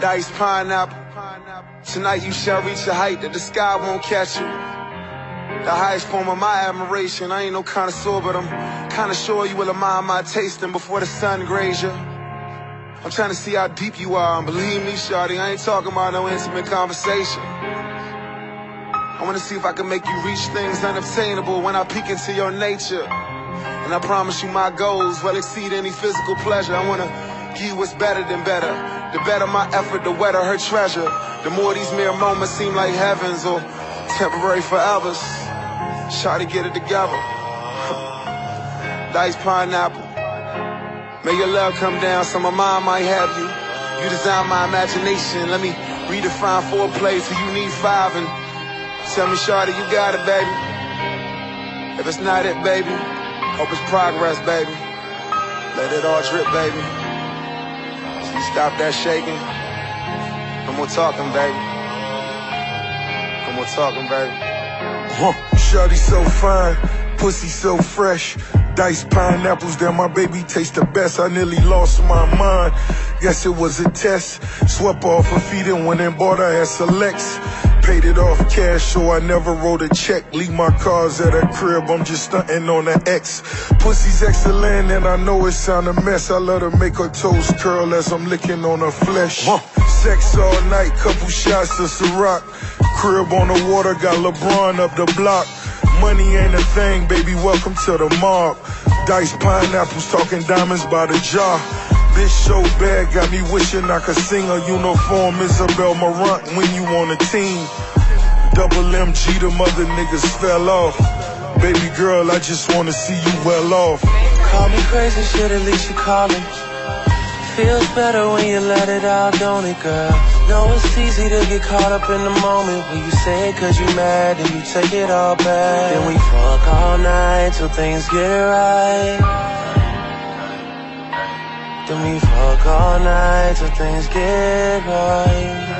Dice pineapple. Tonight you shall reach a height that the sky won't catch you. The highest form of my admiration. I ain't no connoisseur, but I'm kinda sure you will admire my tasting before the sun graze you. I'm trying to see how deep you are, and believe me, shawty, I ain't talking about no intimate conversation. I wanna see if I can make you reach things unobtainable when I peek into your nature. And I promise you my goals will exceed any physical pleasure. I wanna give you what's better than better. The better my effort, the wetter her treasure. The more these mere moments seem like heavens or temporary forevers. Shawty, get it together. Dice pineapple. May your love come down so my mind might have you. You design my imagination. Let me redefine foreplay till you need five and tell me, Shawty, you got it, baby. If it's not it, baby, hope it's progress, baby. Let it all drip, baby. Stop that shaking. No more talking, baby. No more talking, baby. Huh. Shawty so fine, pussy so fresh. Diced pineapples that my baby taste the best. I nearly lost my mind. Guess it was a test. Swept off her feet and went and bought her at Selects. Paid it off cash, so I never wrote a check. Leave my cars at a crib, I'm just stunting on the X. Pussy's excellent, and I know it sound a mess. I let her make her toes curl as I'm licking on her flesh. Sex all night, couple shots of Ciroc. Crib on the water, got LeBron up the block. Money ain't a thing, baby, welcome to the mob. Diced pineapples, talking diamonds by the jar. Bitch so bad, got me wishing I could sing a uniform Isabel Marant when you on a team. Double MG, the mother niggas fell off. Baby girl, I just wanna see you well off. Call me crazy, shit, at least you calling. Feels better when you let it out, don't it, girl? Know it's easy to get caught up in the moment when you say it cause you mad and you take it all back. Then we fuck all night till things get right. Then we fuck all night till things get right.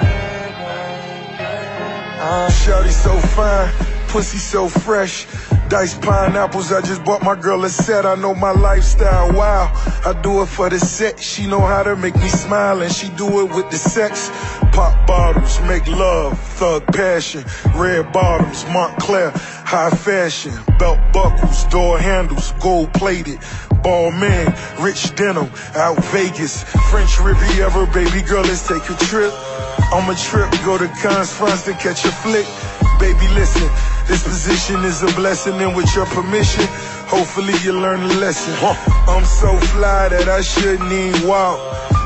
Uh, Shawty so fine, pussy so fresh. Diced pineapples, I just bought my girl a set. I know my lifestyle, wow. I do it for the set. She know how to make me smile, and she do it with the sex. Pop bottles, make love, thug passion. Red bottoms, Moncler, high fashion. Belt buckles, door handles, gold plated. Balmain, rich denim, out Vegas. French Riviera, baby girl, let's take a trip. On a trip, go to Cannes, France to catch a flick. Baby, listen, this position is a blessing, and with your permission, hopefully you learn a lesson. I'm so fly that I shouldn't even walk.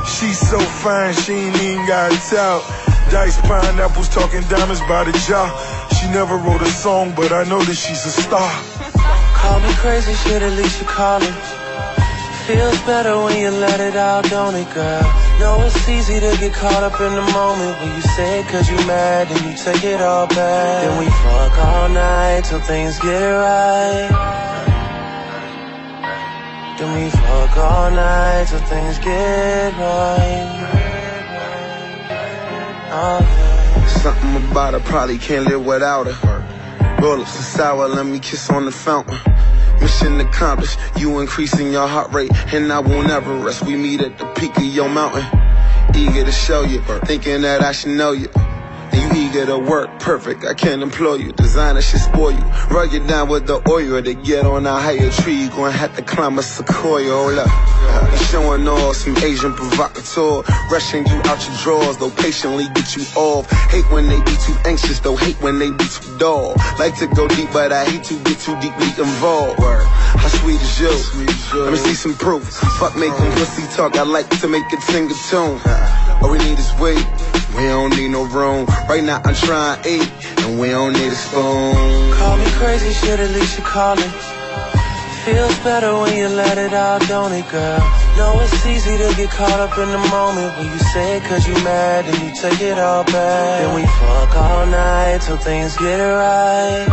She's so fine, she ain't even got talk. Dice, pineapples, talking diamonds by the jar. She never wrote a song, but I know that she's a star. Call me crazy, shit, at least you calling. Feels better when you let it out, don't it, girl? Know it's easy to get caught up in the moment when you say it cause you mad and you take it all back. Then we fuck all night till things get right. Then we fuck all night till things get right. Yeah. Something about her probably can't live without her. Roll up some sour, let me kiss on the fountain. Mission accomplished, you increasing your heart rate, and I won't ever rest. We meet at the peak of your mountain, eager to show you, thinking that I should know you. And you eager to work, perfect. I can't employ you. Designer should spoil you. Rug you down with the oil to get on a higher tree. You gonna have to climb a sequoia. Hold up. Showing some Agent Provocateur. Rushing you out your drawers, though patiently get you off. Hate when they be too anxious, though hate when they be too dull. Like to go deep, but I hate to get too deeply involved. Word. How sweet is you? Let me see some proof. Fuck making pussy talk, I like to make it sing a tune. Uh-huh. All we need is weight. We don't need no room. Right now I'm trying to eat, and we don't need a spoon. Call me crazy, shit, at least you're calling. Feels better when you let it out, don't it, girl? Know it's easy to get caught up in the moment when you say it cause you mad and you take it all back. Then we fuck all night till things get right.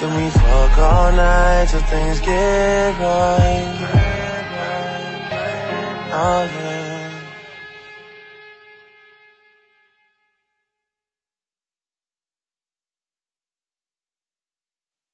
Then we fuck all night till things get right. Oh yeah.